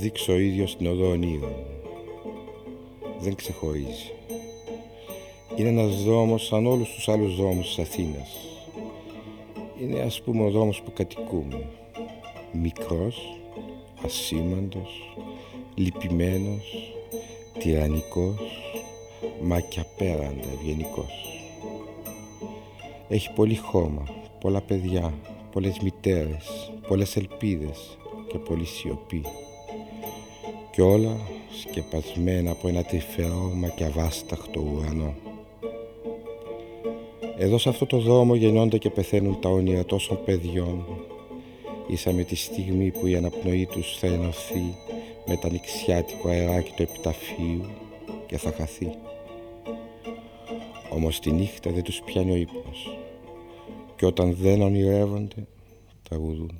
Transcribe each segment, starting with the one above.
Δείξω ο ίδιος την οδό ονείρων. Δεν ξεχωρίζει. Είναι ένας δρόμος σαν όλους τους άλλους δρόμους της Αθήνας. Είναι ας πούμε ο δρόμος που κατοικούμε. Μικρός, ασήμαντος, λυπημένος, τυραννικός, μα και απέραντα ευγενικός. Έχει πολύ χώμα, πολλά παιδιά, πολλές μητέρες, πολλές ελπίδες και πολλή σιωπή. Κι όλα σκεπασμένα από ένα τρυφερό μα και αβάσταχτο ουρανό. Εδώ σε αυτό το δρόμο γεννώνται και πεθαίνουν τα όνειρα τόσων παιδιών ίσα με τη στιγμή που η αναπνοή τους θα ενωθεί με τα νηξιάτικο αεράκι του επιταφείου και θα χαθεί. Όμως τη νύχτα δεν τους πιάνει ο ύπνος και όταν δεν ονειρεύονται τραγουδούν.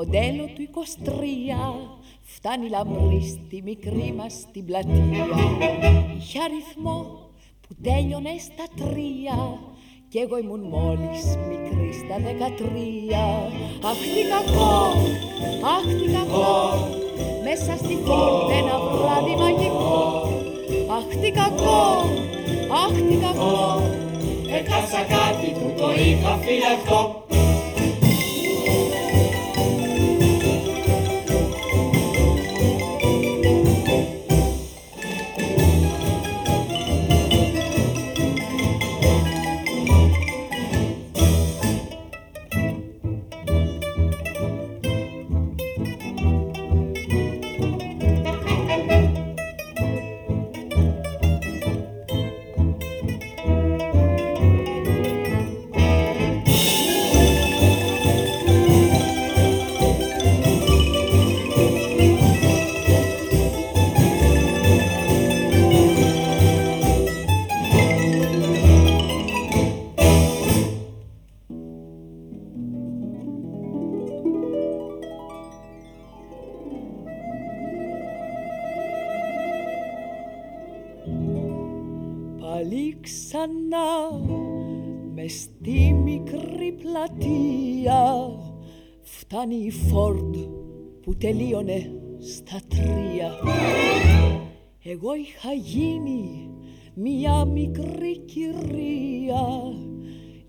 Μοντέλο του 23 φτάνει λαμπρή στη μικρή μας την πλατεία. Είχε αριθμό που τέλειωνε στα τρία. Κι εγώ ήμουν μόλις μικρή στα δεκατρία. Αχ τι κακό, αχ τι κακό Μέσα στη φόρτα ένα βράδυ μαγικό. Αχ τι κακό, αχ τι κακό Έχασα κάτι που το είχα φυλακτό Φτάνει η Φόρντ που τελείωνε στα τρία. Εγώ είχα γίνει μια μικρή κυρία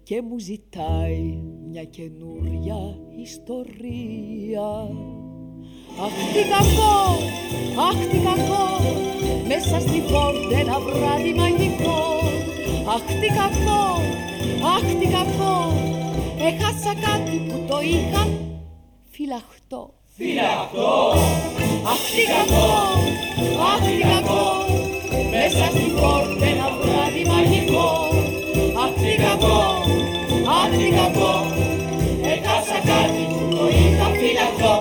και μου ζητάει μια καινούρια ιστορία. Αχ τι κακό, αχ τι κακό, μέσα στη πόρτα ένα βράδυ μαγικό. Αχ τι κακό, αχ τι κακό, έχασα κάτι που το είχα φυλαχτό. Φυλαχτό, αχ τι κακό, αχ τι κακό, μέσα στη πόρτα ένα βράδυ μαγικό. Αχ τι κακό, αχ τι κακό, έχασα κάτι που το είχα φυλαχτό.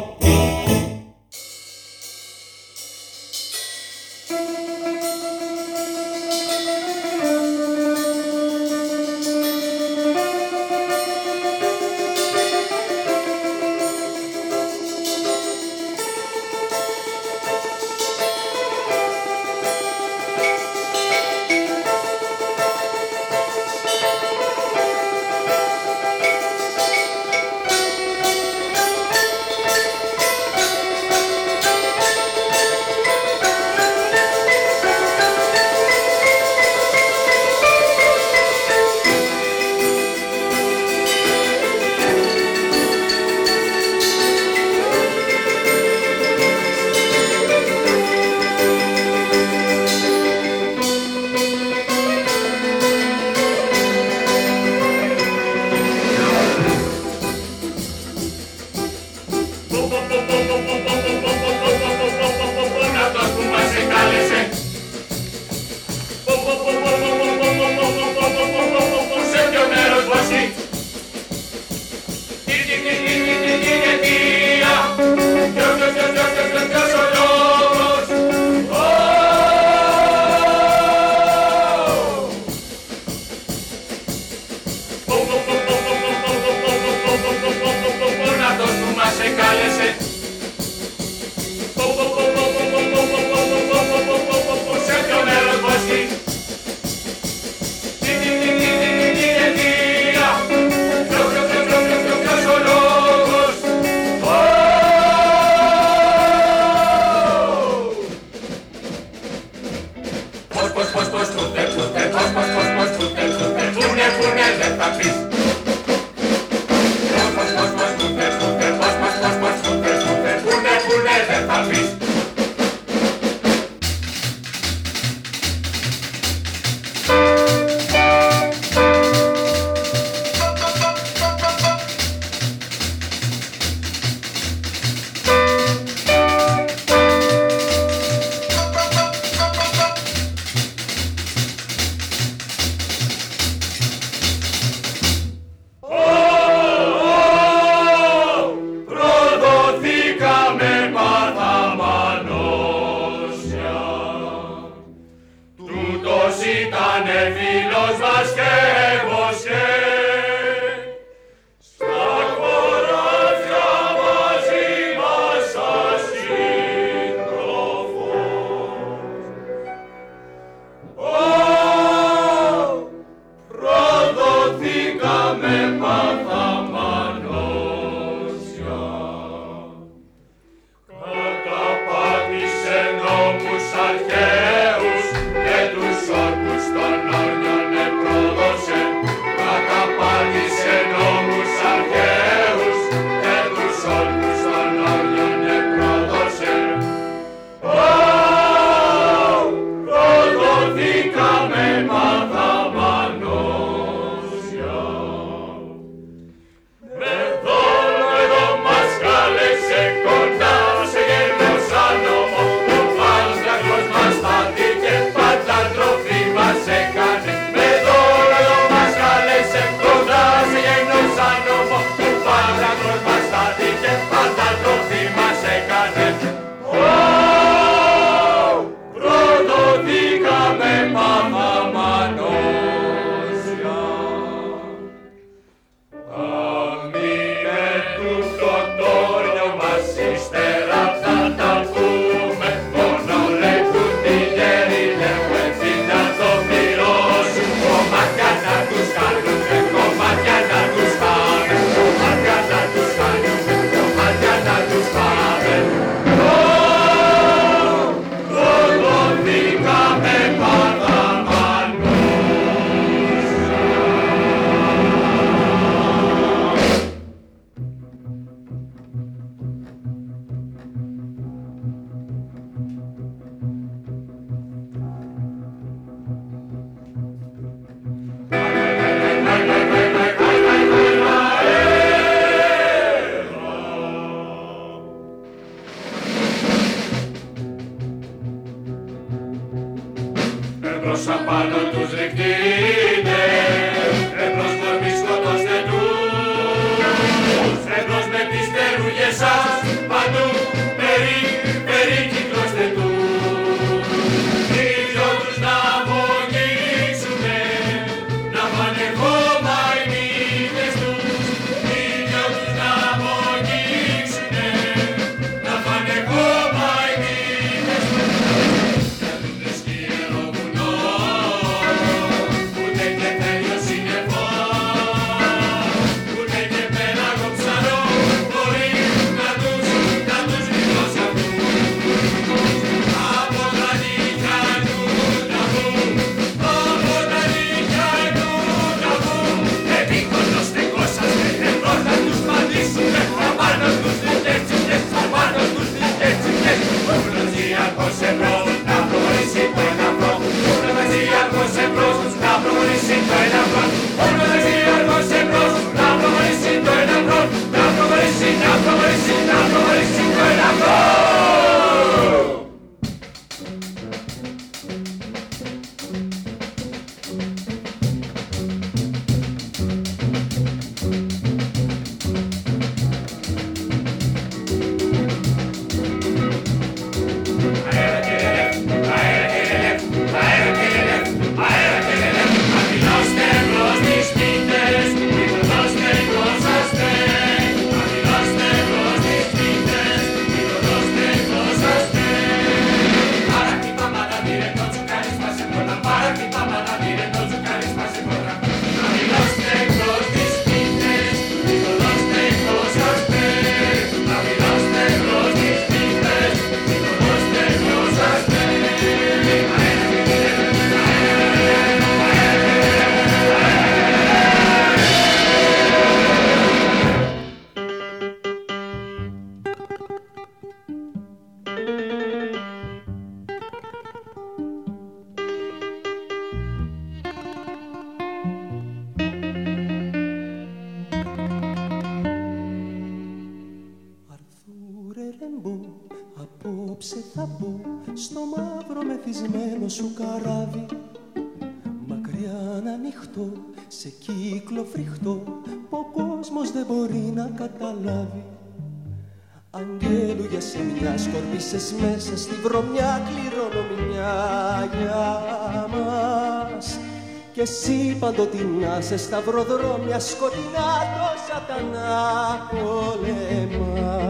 Εσύ παντοτινά σε σταυροδρόμια σκοτεινά το σατανά πολεμάς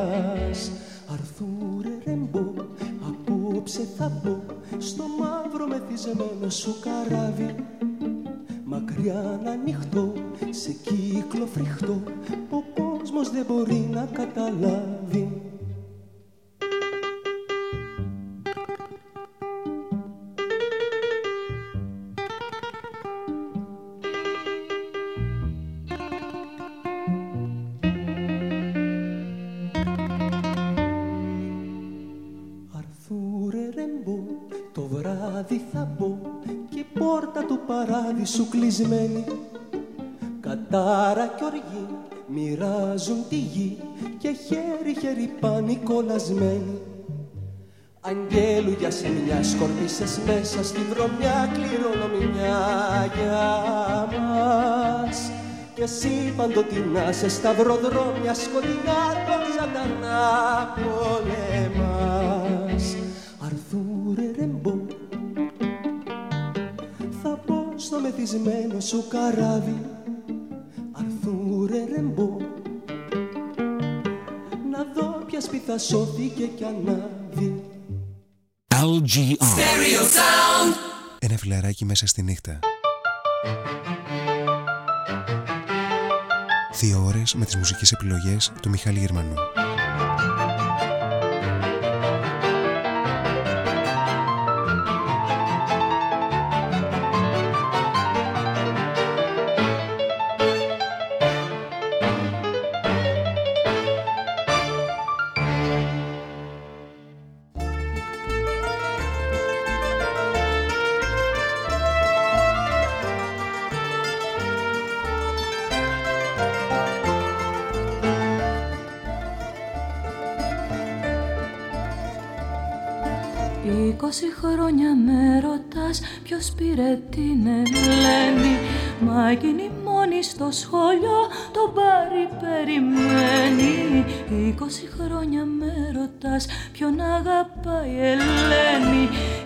Αρθούρε ρεμπό, απόψε θα μπω στο μαύρο μεθυσμένο σου καράβι. Μακριά να ανοιχτώ σε κύκλο φρικτό ο κόσμος δεν μπορεί να καταλάβει σου κλεισμένη Κατάρα κι οργή μοιράζουν τη γη και χέρι-χέρι πάνε κολλασμένοι. Αγγέλου για σε μια σκορπίσες μέσα στη βρωμιά κληρονομιά για μας. Και εσύ παντοτινά σε σταυροδρόμια σκοτεινά τον σατανά πολεμάς στο μεθυσμένο σου καράβι Αρθούρε ρεμπό. Να δω ποια σπίθα σώθηκε κι ανάβει. LGR Ένα φιλαράκι μέσα στη νύχτα. Δύο ώρες με τις μουσικές επιλογές του Μιχάλη Γερμανού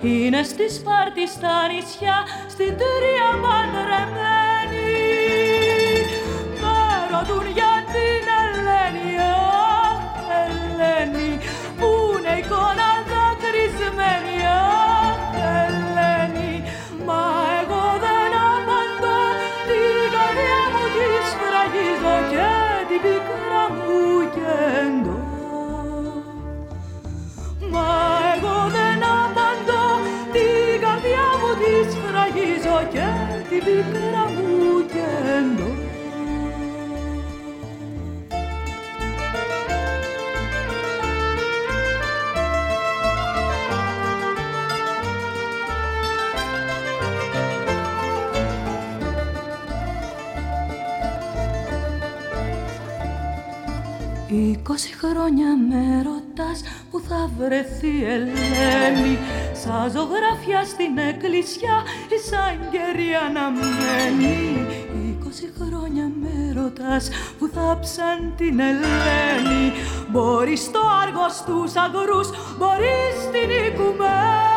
Είναι στη Σπάρτη στα νησιά στην Τρία παντρεμένη Είκοσι χρόνια με ρωτάς που θα βρεθεί Ελένη; Σαν ζωγραφιά στην εκκλησιά εισαγγερία αναμένει Είκοσι χρόνια με ρωτάς που θάψαν την Ελένη; Μπορεί στο άργο στους αγρούς, μπορεί στην οικουμένη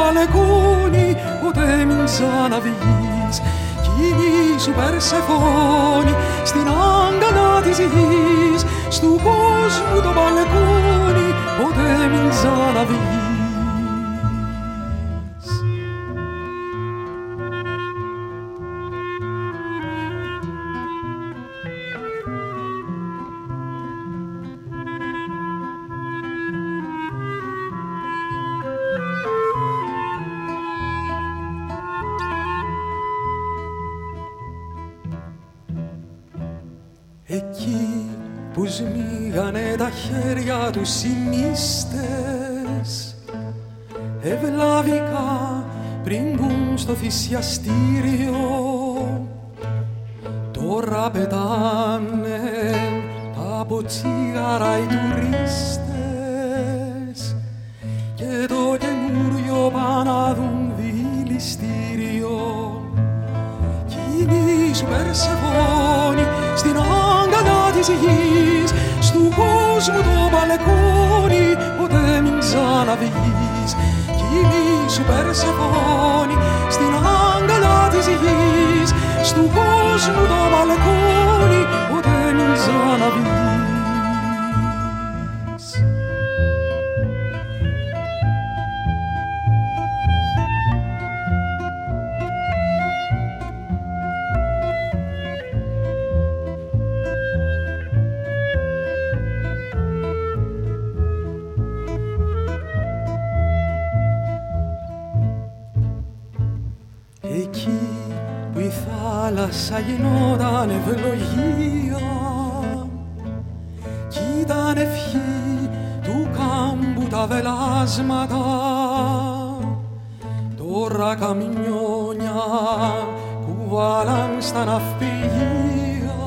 μπαλκόνι ποτέ μην ξαναβγείς. Σου Περσεφόνη στην άγκαλα της γης. Στου κόσμου το μπαλκόνι ποτέ μην ξαναβγείς στα ναυπηγεία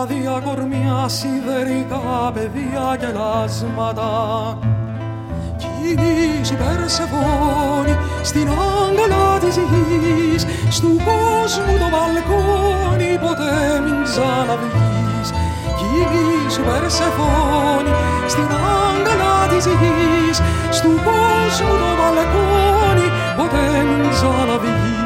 άδεια κορμιά σιδερικά παιδεία και λάσματα σου Περσεφόνη στην άγκαλα της γης. Στου κόσμου το μπαλκόνι ποτέ μην ξαναβγείς. Σου Περσεφόνη στην άγκαλα της γης. Στου κόσμου το μπαλκόνι ποτέ μην ξαναβγείς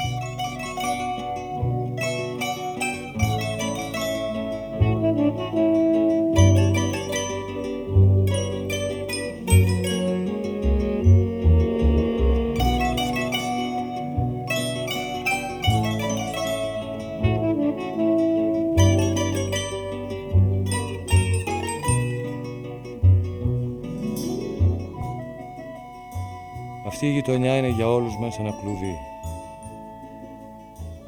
Γειτονιά είναι για όλους μας ένα κλουβί.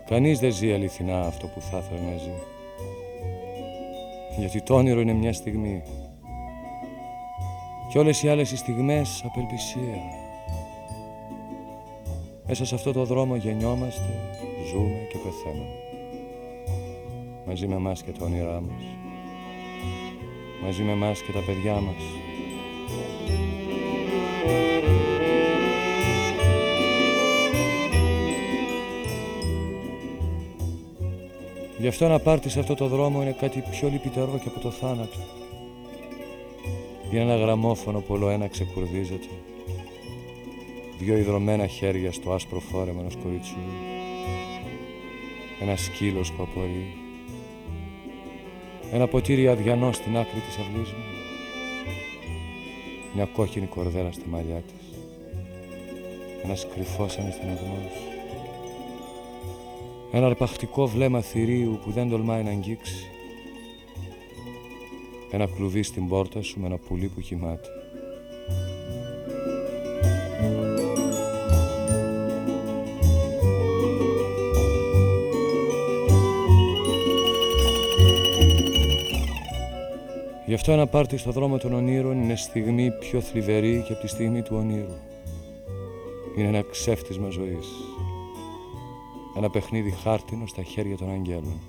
Κανείς δεν ζει αληθινά αυτό που θα ήθελε να ζει. Γιατί το όνειρο είναι μια στιγμή. Και όλες οι άλλες οι στιγμές απελπισία. Μέσα σε αυτό το δρόμο γεννιόμαστε, ζούμε και πεθαίνουμε. Μαζί με εμάς και τα όνειρά μας. Μαζί με εμάς και τα παιδιά μας. Γι' αυτό να πάρτι σε αυτό το δρόμο είναι κάτι πιο λυπητερό και από το θάνατο. Είναι ένα γραμμόφωνο που όλο ένα ξεκουρδίζεται. Δυο ιδρωμένα χέρια στο άσπρο φόρεμα ενός κοριτσού. Ένας σκύλος που απορεί. Ένα ποτήρι αδιανό στην άκρη της αυλής μου. Μια κόκκινη κορδέλα στα μαλλιά της. Ένας κρυφός αναισθηματισμός. Ένα αρπακτικό βλέμμα θηρίου που δεν τολμάει να αγγίξει. Ένα κλουβί στην πόρτα σου με ένα πουλί που κοιμάται. Γι' αυτό ένα πάρτι στο δρόμο των ονείρων είναι στιγμή πιο θλιβερή και από τη στιγμή του ονείρου. Είναι ένα ξέφτισμα ζωής. Ένα παιχνίδι χάρτινο στα χέρια των αγγέλων.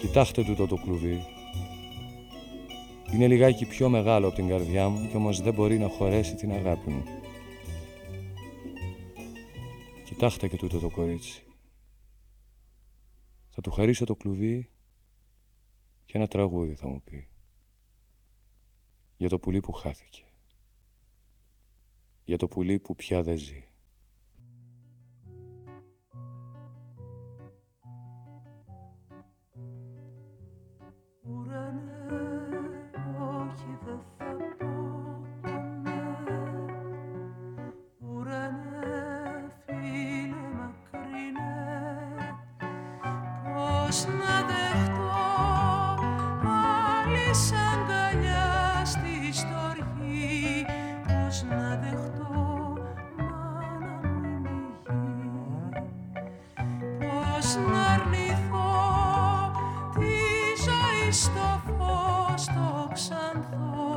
Κοιτάξτε τούτο το κλουβί. Είναι λιγάκι πιο μεγάλο από την καρδιά μου και όμως δεν μπορεί να χωρέσει την αγάπη μου. Κοιτάξτε και τούτο το κορίτσι. Θα του χαρίσω το κλουβί και ένα τραγούδι θα μου πει. Για το πουλί που χάθηκε. Για το πουλί που πια δεν ζει. στο φως το ξανθό.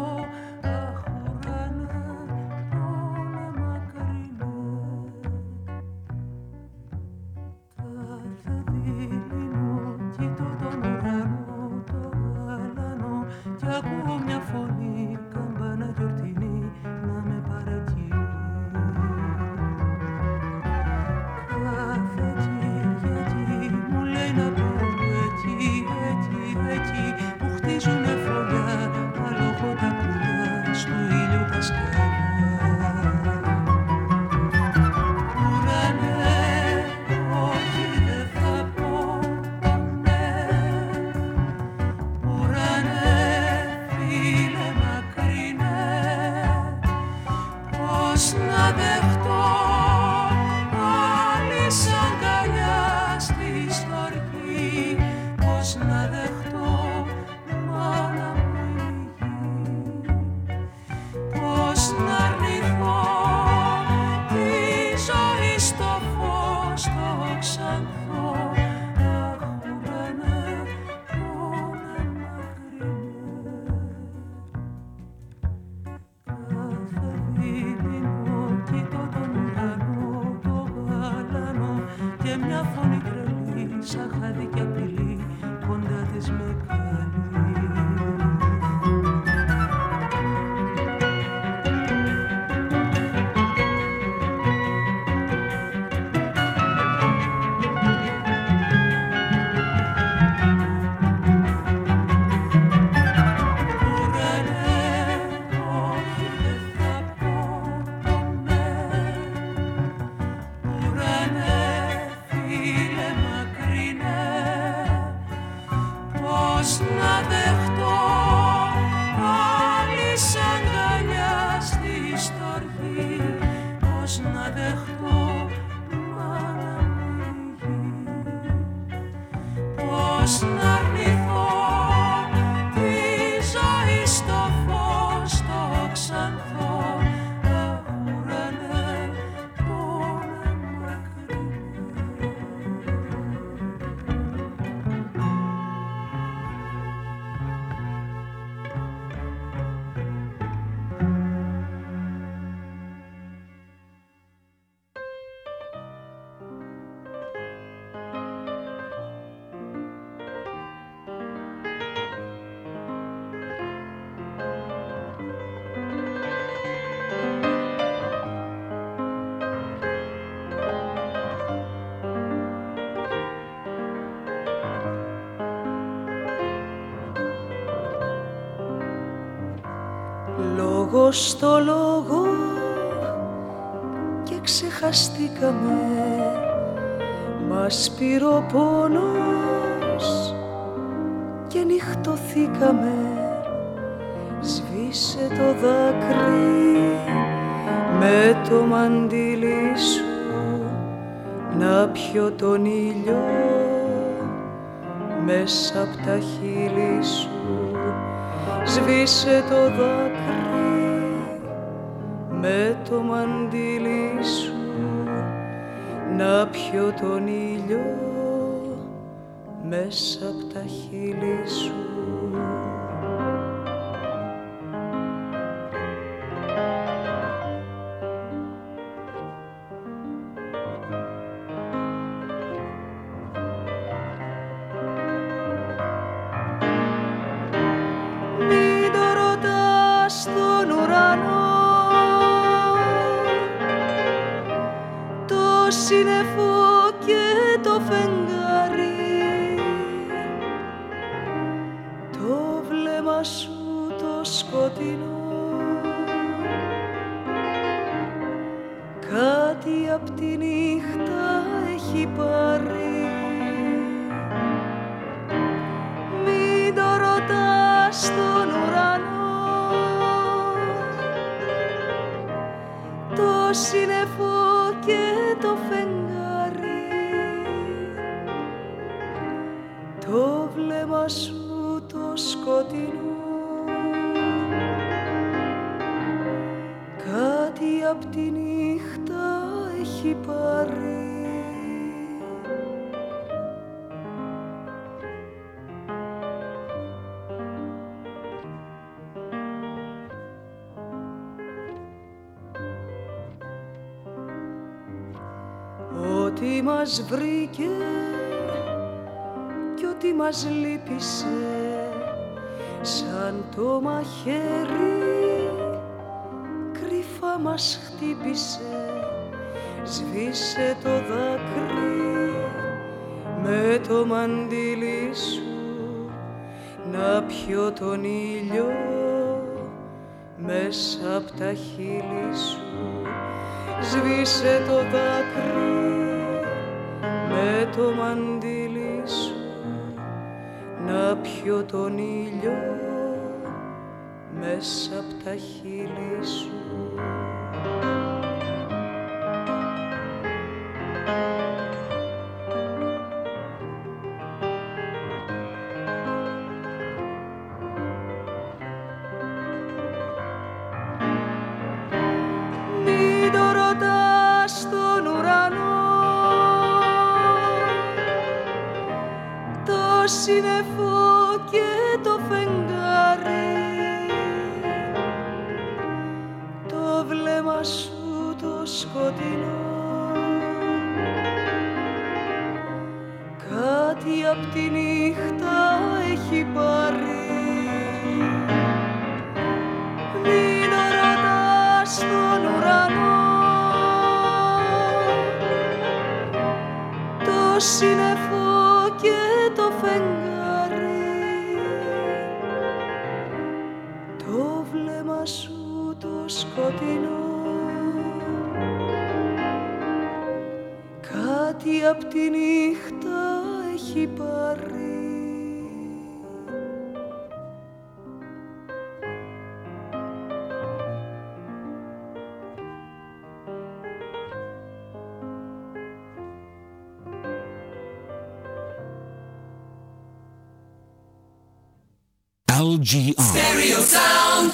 Στο λόγο και ξεχαστήκαμε. Μας πήρε ο πόνος και νυχτωθήκαμε. Σβήσε το δάκρυ με το μαντίλι σου να πιω τον ήλιο μέσα απ' τα χείλη σου. Σβήσε το δάκρυ με το μαντίλι σου να πιω τον ήλιο μέσα από τα χείλη σου. Μας βρήκε κι ό,τι μας λύπησε σαν το μαχαίρι κρυφά μας χτύπησε σβήσε το δάκρυ με το μαντίλι σου να πιω τον ήλιο μέσα απ' τα χείλη σου. Σβήσε το δάκρυ με το μαντίλι σου να πιω τον ήλιο μέσα από τα χείλη σου. LGR. Stereo sound.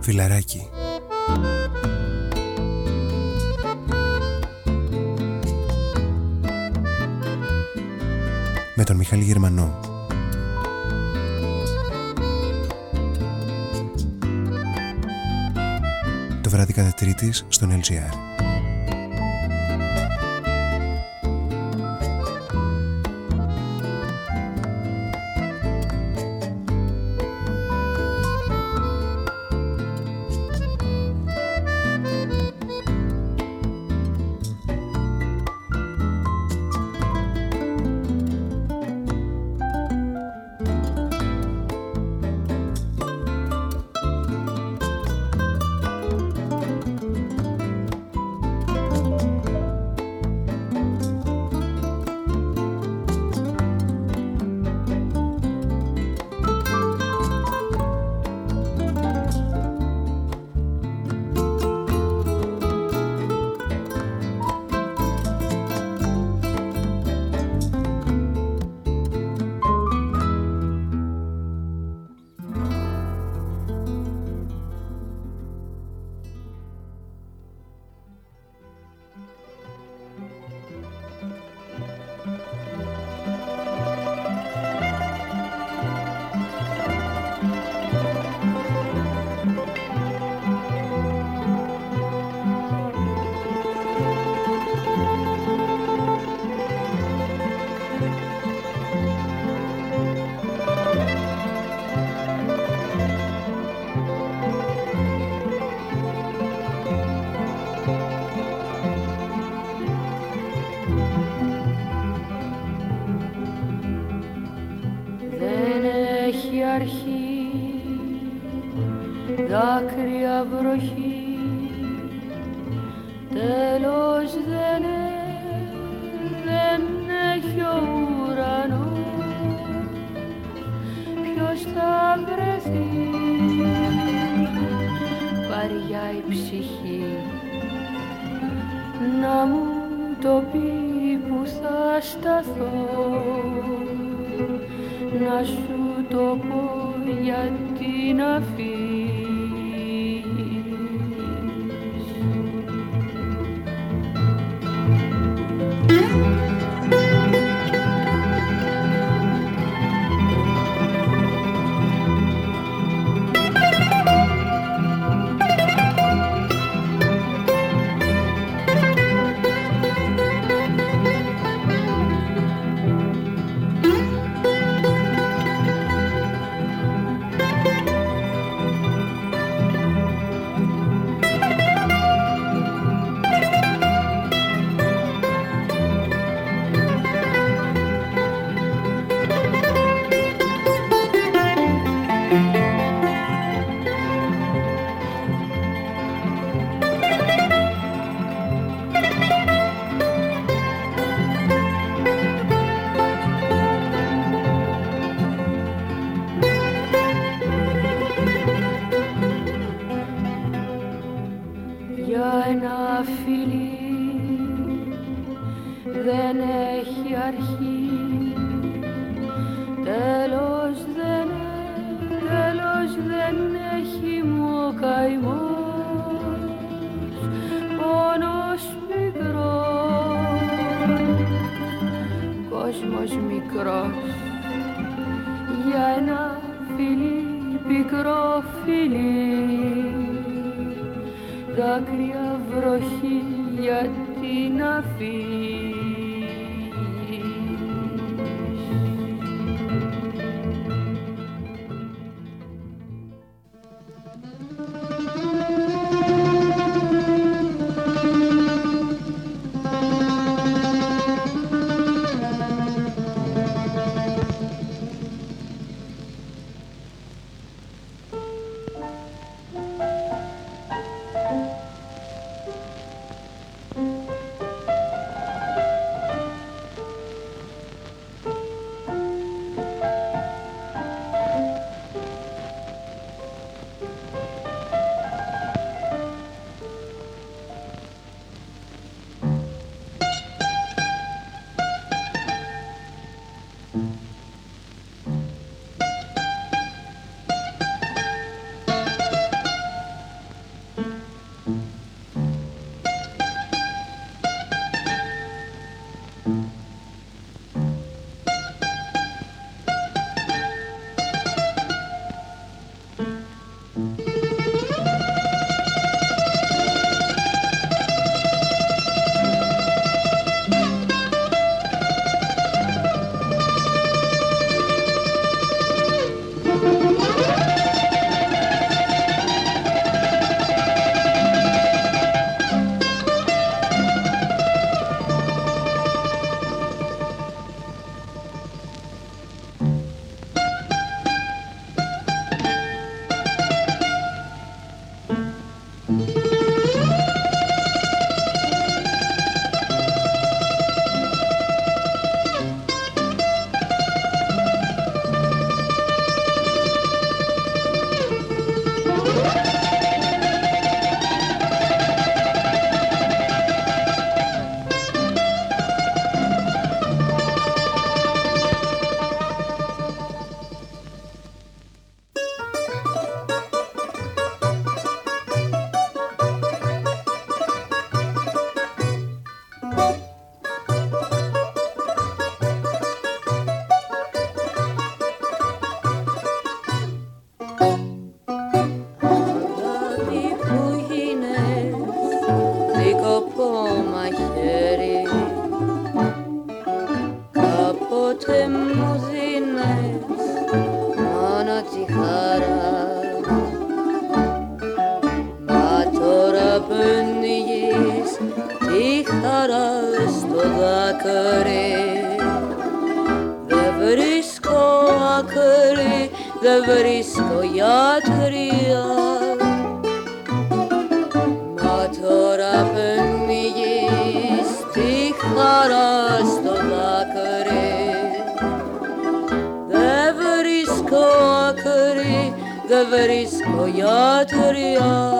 Φιλαράκι. Με τον Μιχάλη Γερμανό. Το βράδυ κατά τρίτης στον LGR. Κάποτε μου δίνες μόνο τη χαρά. Μα τώρα πνίγεις τη χαρά στο δάκρυ. Δεν βρίσκω άκρη δεν βρίσκω δεν βρίσκω γιατρία Φωτιές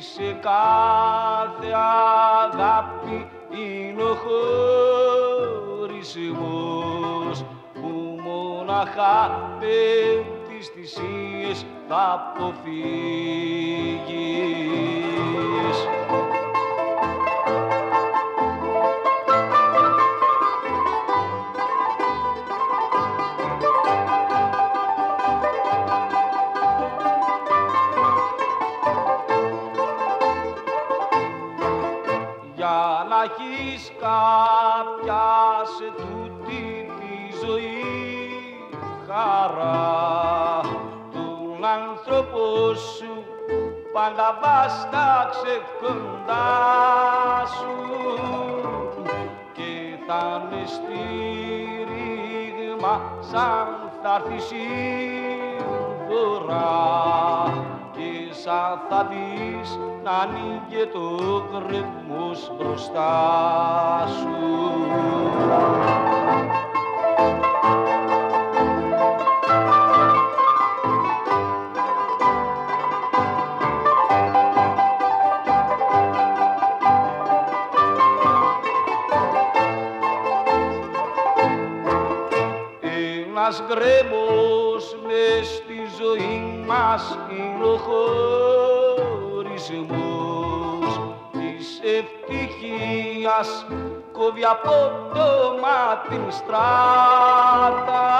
σε κάθε αγάπη είναι ο χωρισμός που μόναχα πέφτεις θυσίες θα αποφύγεις. Έχεις κάποια σε τούτη τη ζωή. Χαρά τον άνθρωπο σου. Πάντα βάσταξε κοντά σου. Και θα είναι στήριγμα σαν θα έρθεις φορά και σαν θα δεις να ανοίγει το γκρεμός μπροστά σου. Κόβει από το μάτι στράτα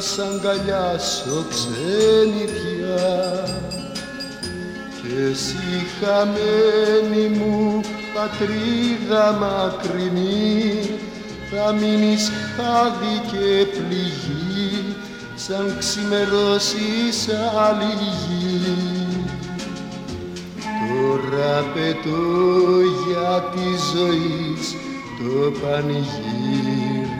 σ' αγκαλιάσω ξενιτιά και εσύ χαμένη μου πατρίδα μακρινή θα μείνεις χάδι και πληγή σαν ξημερώσεις άλλη γη. Τώρα πετώ για τη ζωή το πανηγύρι.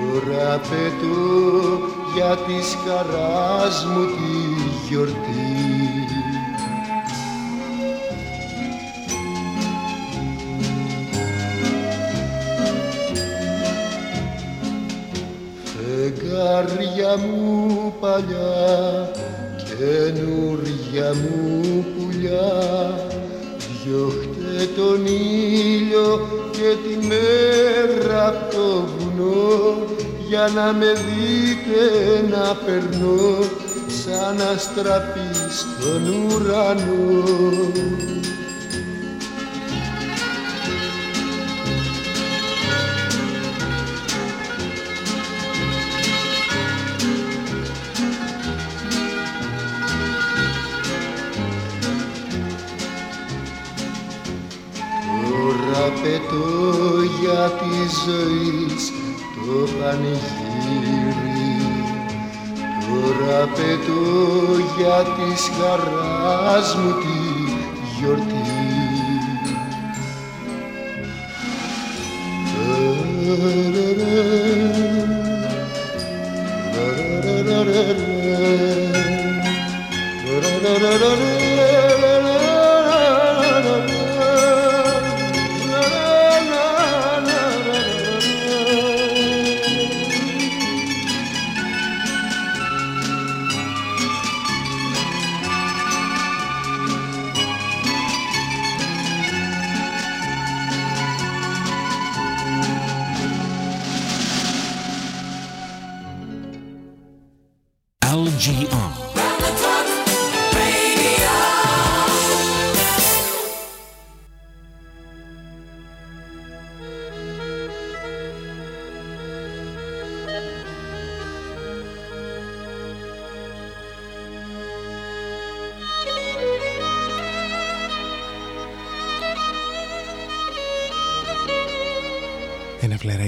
Τώρα πετώ για τη χαράς μου τη γιορτή. Φεγγάρια μου παλιά, καινούρια μου πουλιά διώχτε τον ήλιο και τη μέρα από το βουνό για να με δείτε να περνώ σαν αστραπή στον ουρανό. Τώρα πετώ για τη ζωή το πανηγύρι τώρα πετώ για της χαράς μου τη γιορτή RTGR.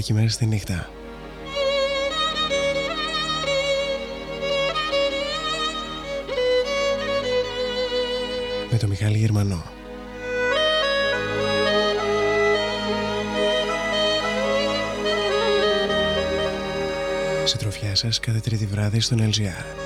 Ένα φλεράκι μέσα στη νύχτα. Με το Μιχάλη Γερμανό. Συντροφιά σας κάθε τρίτη βράδυ στον LGR.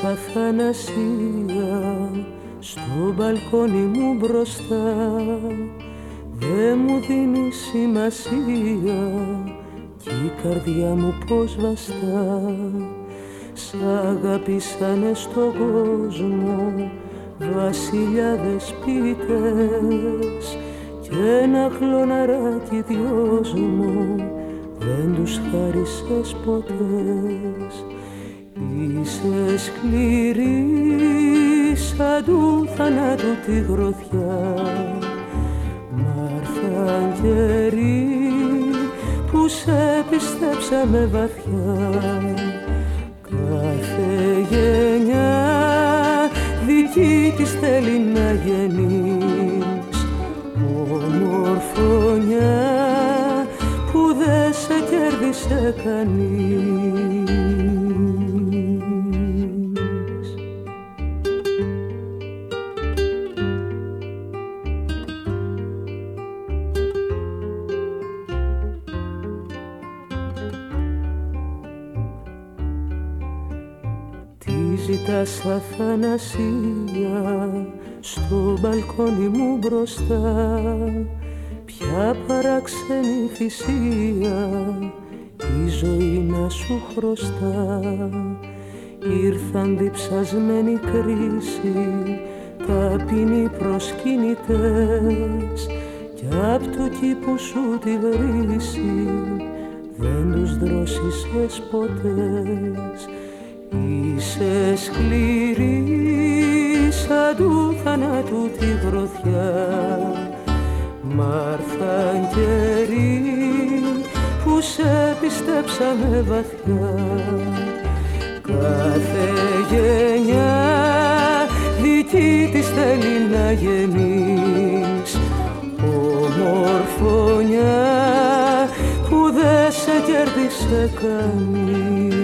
Ζητάς αθανασία στο μπαλκόνι μου μπροστά. Δε μου δίνει σημασία κι η καρδιά μου πως βαστά. Σ' αγαπήσανε στον κόσμο βασιλιάδες ποιητές κι ένα χλωναράκι δυος μου δεν τους χάρισες ποτέ θανάτου τη γροθιά. Μάρθα αγγερή που σε πιστέψαμε βαθιά αθανασία στο μπαλκόνι μου μπροστά. Ποια παράξενη θυσία η ζωή να σου χρωστά. Ήρθαν διψασμένη κρίση ταπεινοί προσκυνητές. Κι απ' του κήπου σου τη βρύση δεν τους δρόσισες ποτές Είσαι σκληρή σαν του θανάτου τη γροθιά. Μάρθα καιρή που σε πιστέψαμε βαθιά. Κάθε γενιά δική της θέλει να γεννείς. Ομορφωνιά που δεν σε κέρδισε κανείς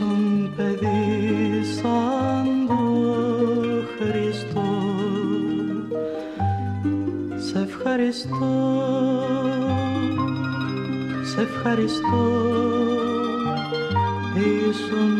Ήσουν παιδί σαν το Χριστό. Σε ευχαριστώ Σε ευχαριστώ Ήσουν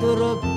dur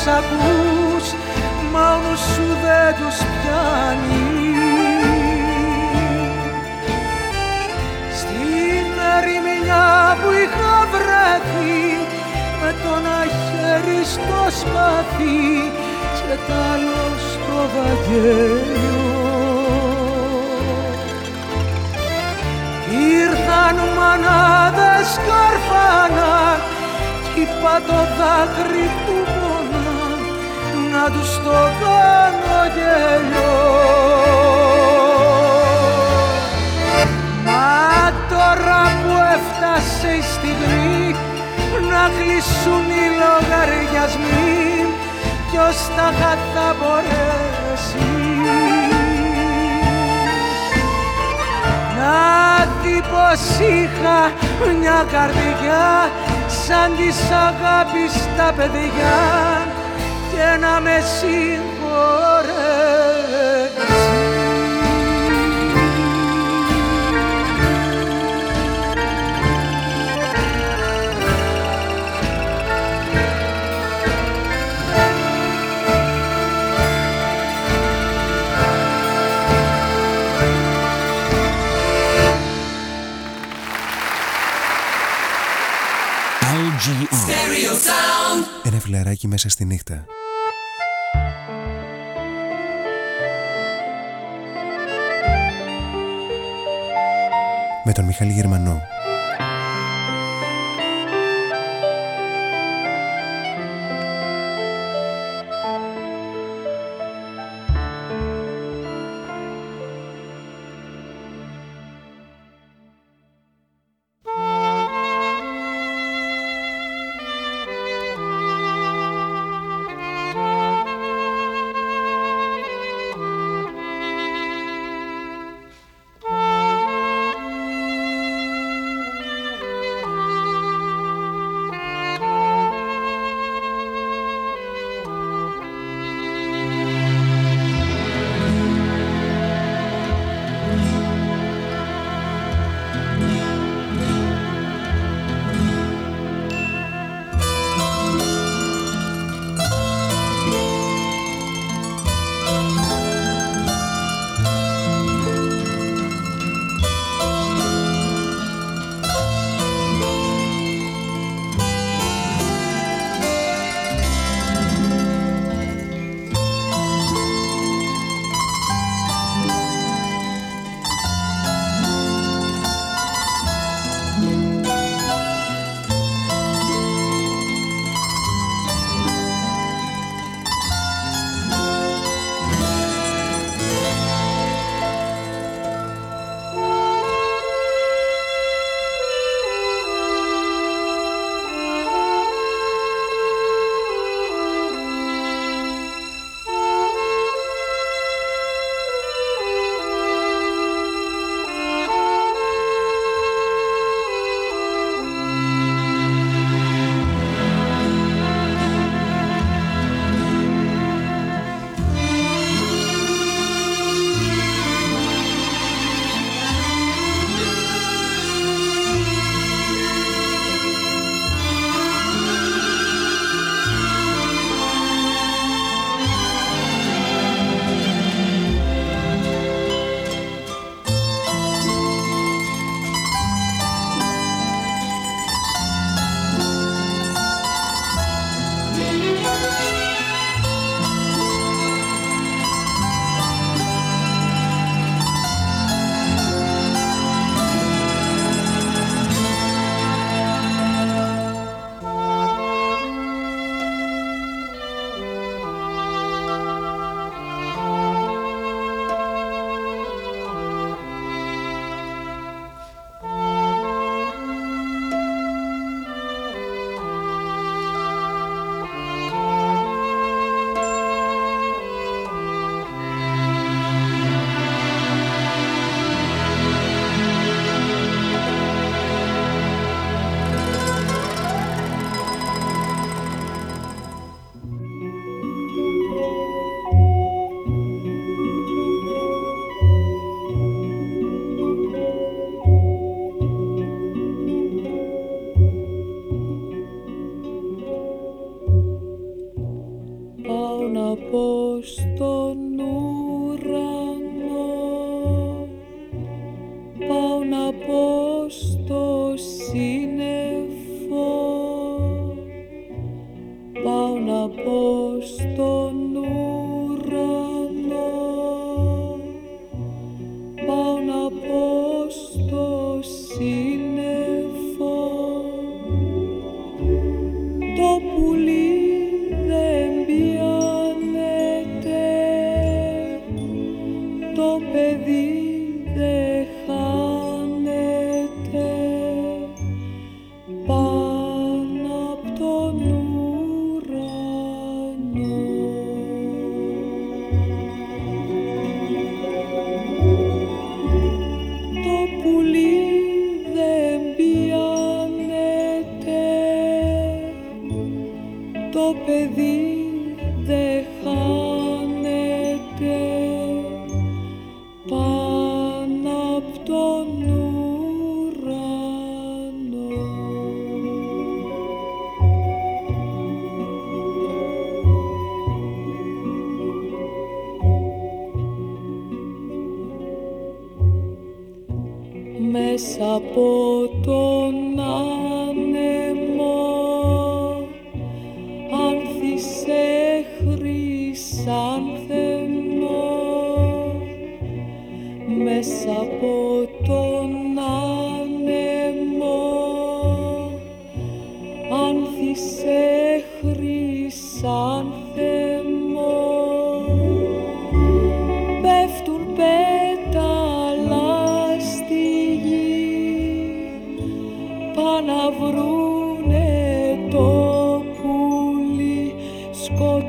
τους ακούς μόνο σου δεν τους πιάνει. Στην ερημιά που είχα βρεθεί με το ένα χέρι στο σπαθί και τ' άλλο στο βαγγέλιο. Ήρθαν μανάδες καρφάνα κι είπα το δάκρυ που πονά να τους το κάνω γέλιο. Μα τώρα που έφτασε η στιγμή να κλείσουν οι λογαριασμοί ποιος τα θα μπορέσει. Να δει πως είχα μια καρδιά σαν της αγάπης τα παιδιά και να με συγχωρέσει. Ένα φιλαράκι μέσα στη νύχτα. τον Μιχάλη Γερμανό.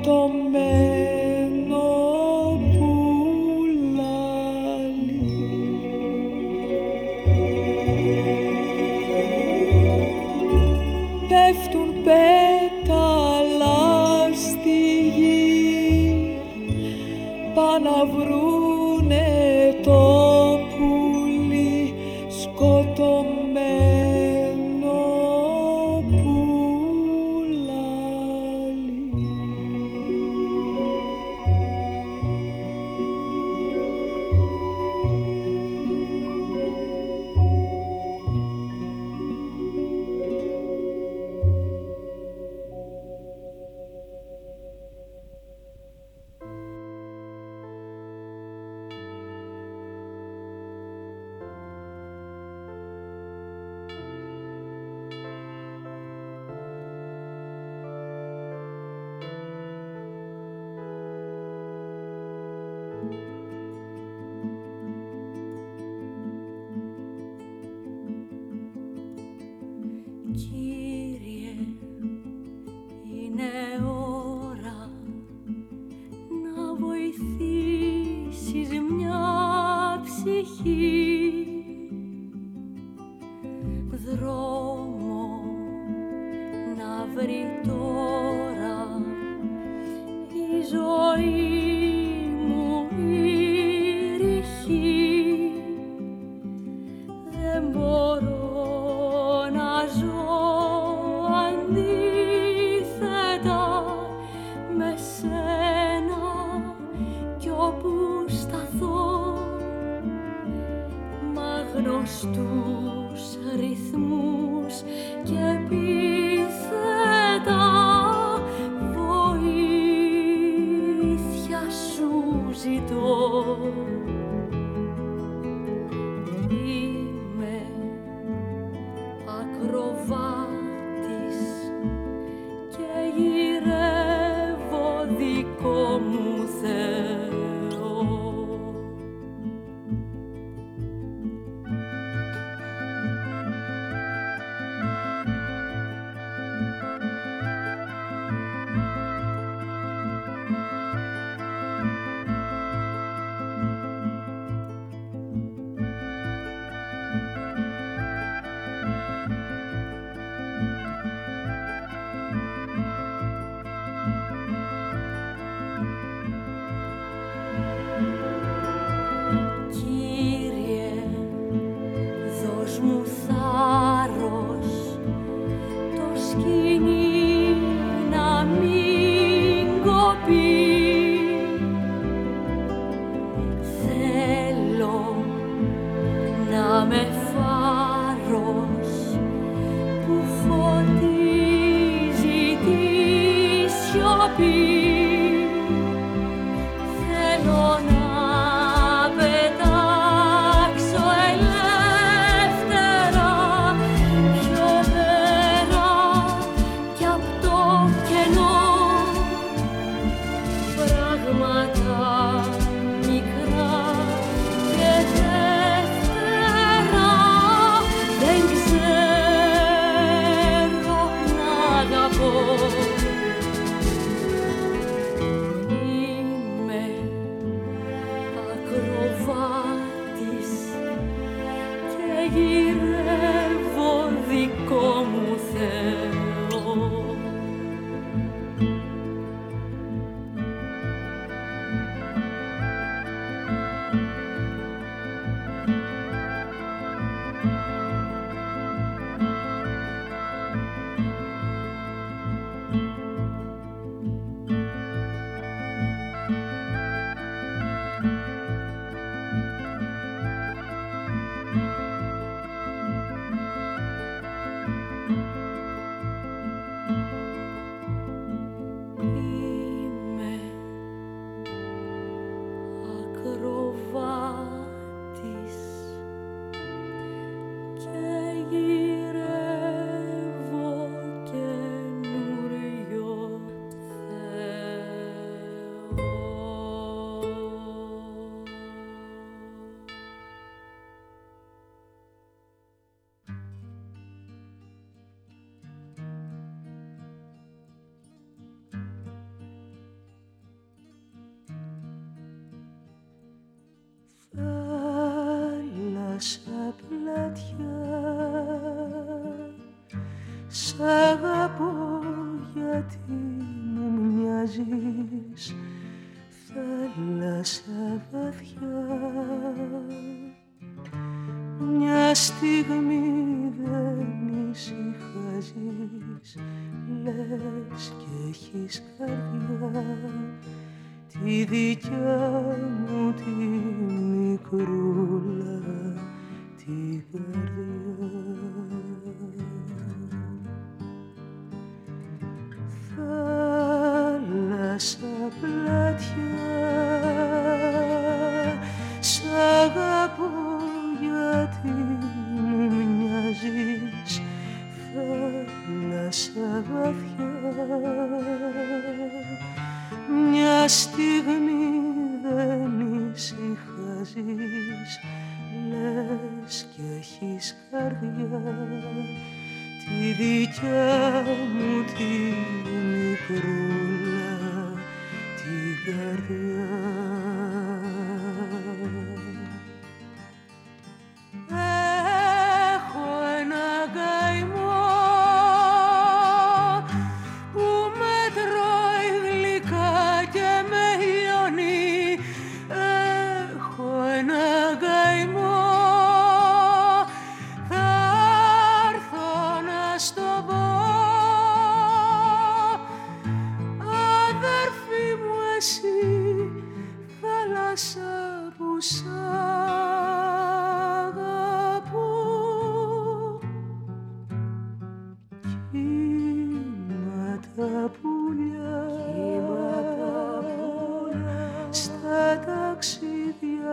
tomé.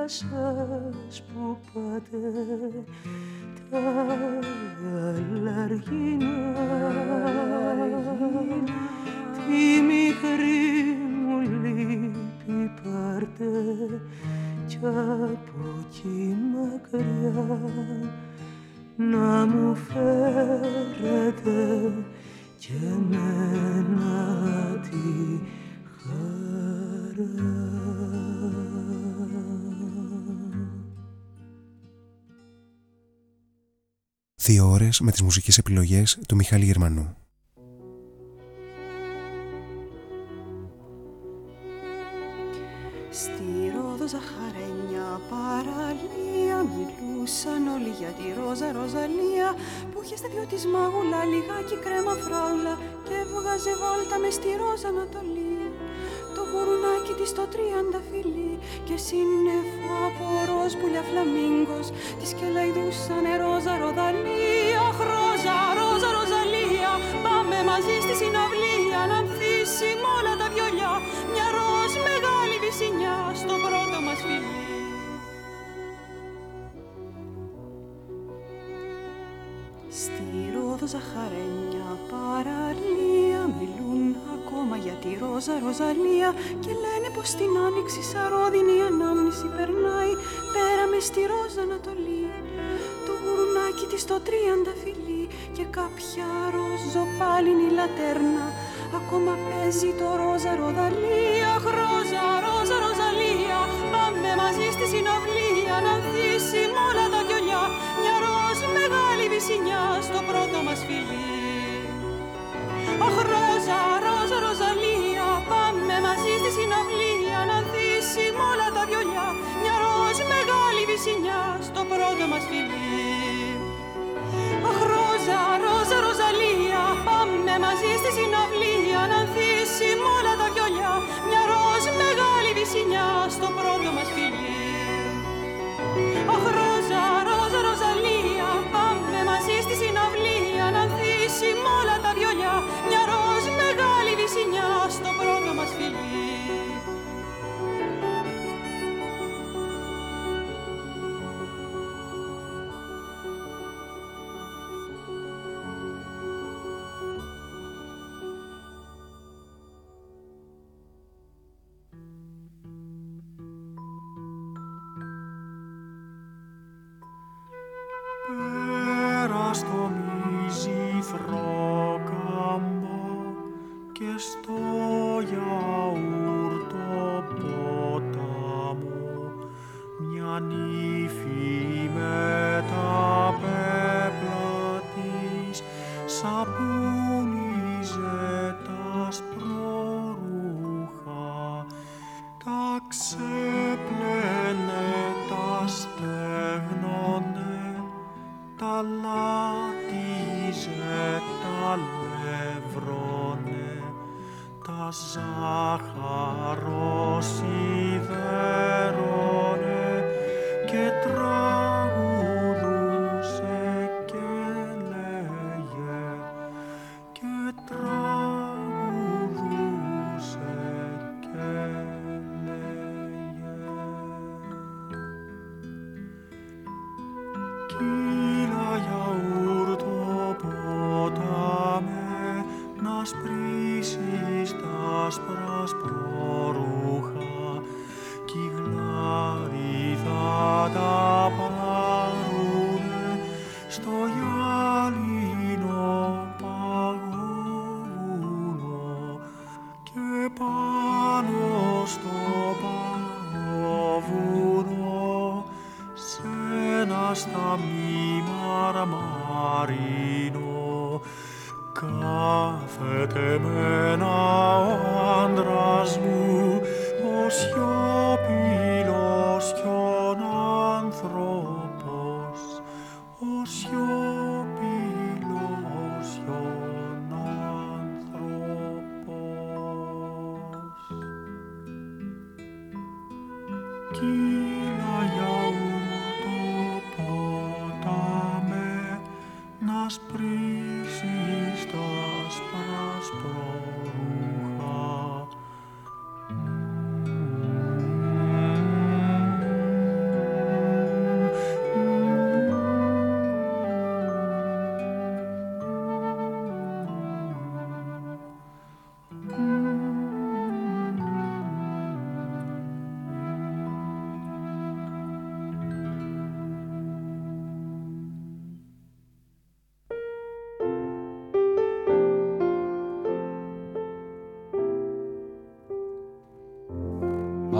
σας που πάτε τα άλλαργινα, τη μικρή μου λύπη πάρτε κι από εκεί μακριά να μου φέρετε και εμένα τη χαρά. Δύο ώρες με τις μουσικές επιλογές του Μιχάλη Γερμανού. Στη Ρόδο Ζαχαρένια παραλία μιλούσαν όλοι για τη Ρόζα Ροζαλία που είχε στα δυο της μάγουλα λιγάκι κρέμα φράουλα και έβγαζε βόλτα μες στη Ρόζα Ανατολή βουρνάκι της το τρίαντα φιλί και σύνεφο από πουλιά φλαμίγκος της και λαϊδούσα ρόζα ροδαλία χρόζα ρόζα ροζαλία. Πάμε μαζί στη συναυλία να ανθίσει όλα τα βιολιά μια ροζ μεγάλη βισινιά στο πρώτο μας φιλί. Στη ρόδο ζαχαρένια παραλία ακόμα για τη ρόζα ροζαλία και λένε πως την άνοιξη σαρόδινη ανάμνηση περνάει. Πέρα μες στη ρόζα Ανατολή το γουρνάκι της το τρίαντα φιλί και κάποια ροζοπάλινη λατέρνα. Ακόμα παίζει το ρόζα ροδαλία ρόζα, ρόζα, ροζαλία. Πάμε μαζί στη συναυλία να ανθίσει όλα τα γιολιά μια ροζ μεγάλη βυσινιά στο πρώτο μας φιλί Αχ, ρόζα, ρόζα, ροζαλία πάμε μαζί στη συναυλία να ανθίσει όλα τα βιολιά. Μια ροζ μεγάλη βυσινιά στο πρώτο μας φιλί. Αχ, ρόζα, ρόζα, ροζαλία πάμε μαζί στη συναυλία να ανθίσει όλα τα βιολιά. Μια ροζ μεγάλη βυσινιά στο πρώτο μας φιλί. Αχ, ρόζα, ρόζα, ροζαλία πάμε μαζί στη συναυλία να ανθίσει όλα τα μας φιλί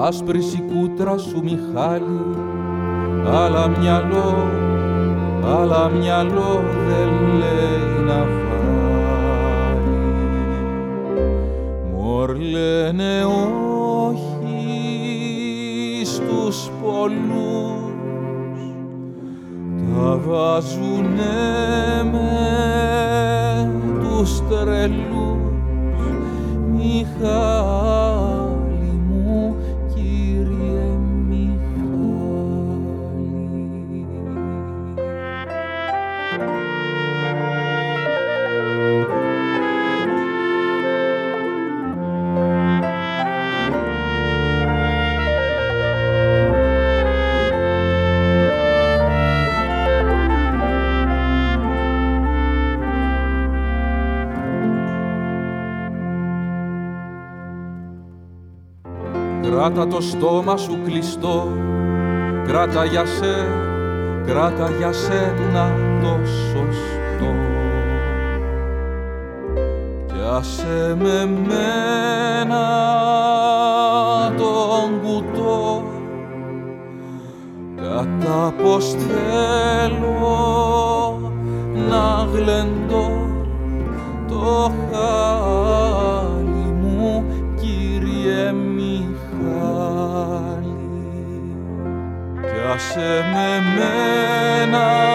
Άσπρη η κούτρα σου Μιχάλη, αλλά μυαλό, αλλά μυαλό δεν λέει να φάει. Μωρ λένε όχι στους πολλούς, τα βάζουνε με τους τρελούς. Μιχάλη Κράτα το στόμα σου κλειστό. Κράτα για σε, κράτα για σένα το σωστό Κι άσε με μένα τον κουτό. Κατά πως θέλω να γλεντώ Άσε με μένα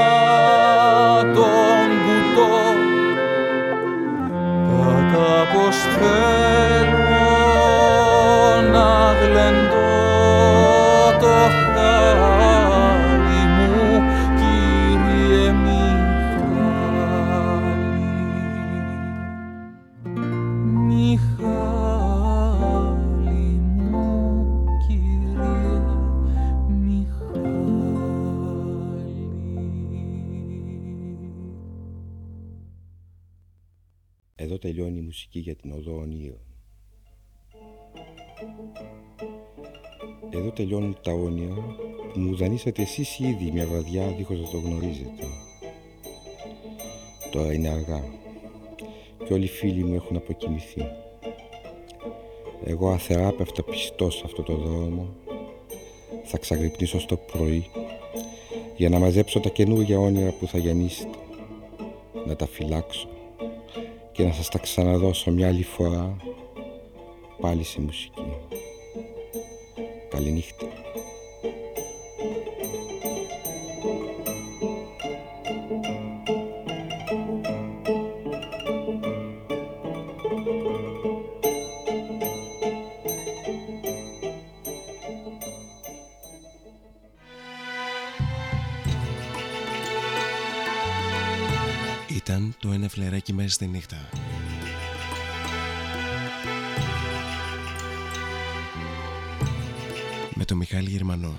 μουσική για την οδό ονείρων. Εδώ τελειώνουν τα όνειρα που μου δανείσατε εσείς ήδη μια βραδιά δίχως να το γνωρίζετε. Τώρα είναι αργά και όλοι οι φίλοι μου έχουν αποκοιμηθεί. Εγώ αθεράπευτα πιστός σε αυτό το δρόμο θα ξαγρυπνήσω στο πρωί για να μαζέψω τα καινούργια όνειρα που θα γεννήσετε, να τα φυλάξω και να σας τα ξαναδώσω μια άλλη φορά πάλι σε μουσική. Καληνύχτα. Ήταν το ένα φλεράκι μέσα στη νύχτα. Με το Μιχάλη Γερμανό.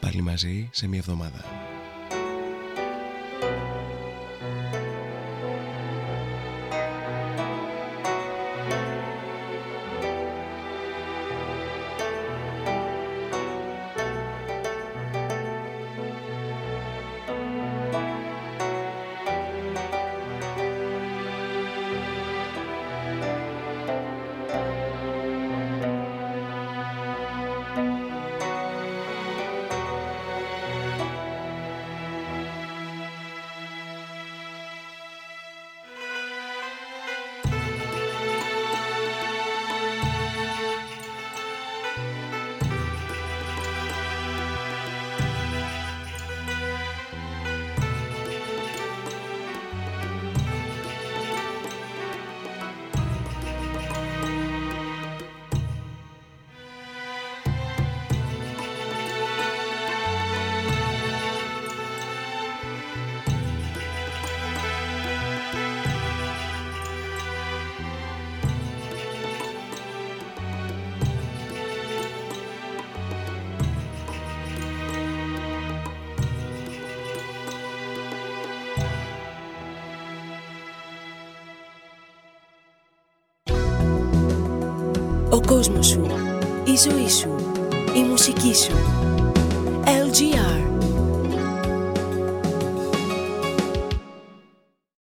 Πάλι μαζί σε μια εβδομάδα. Ο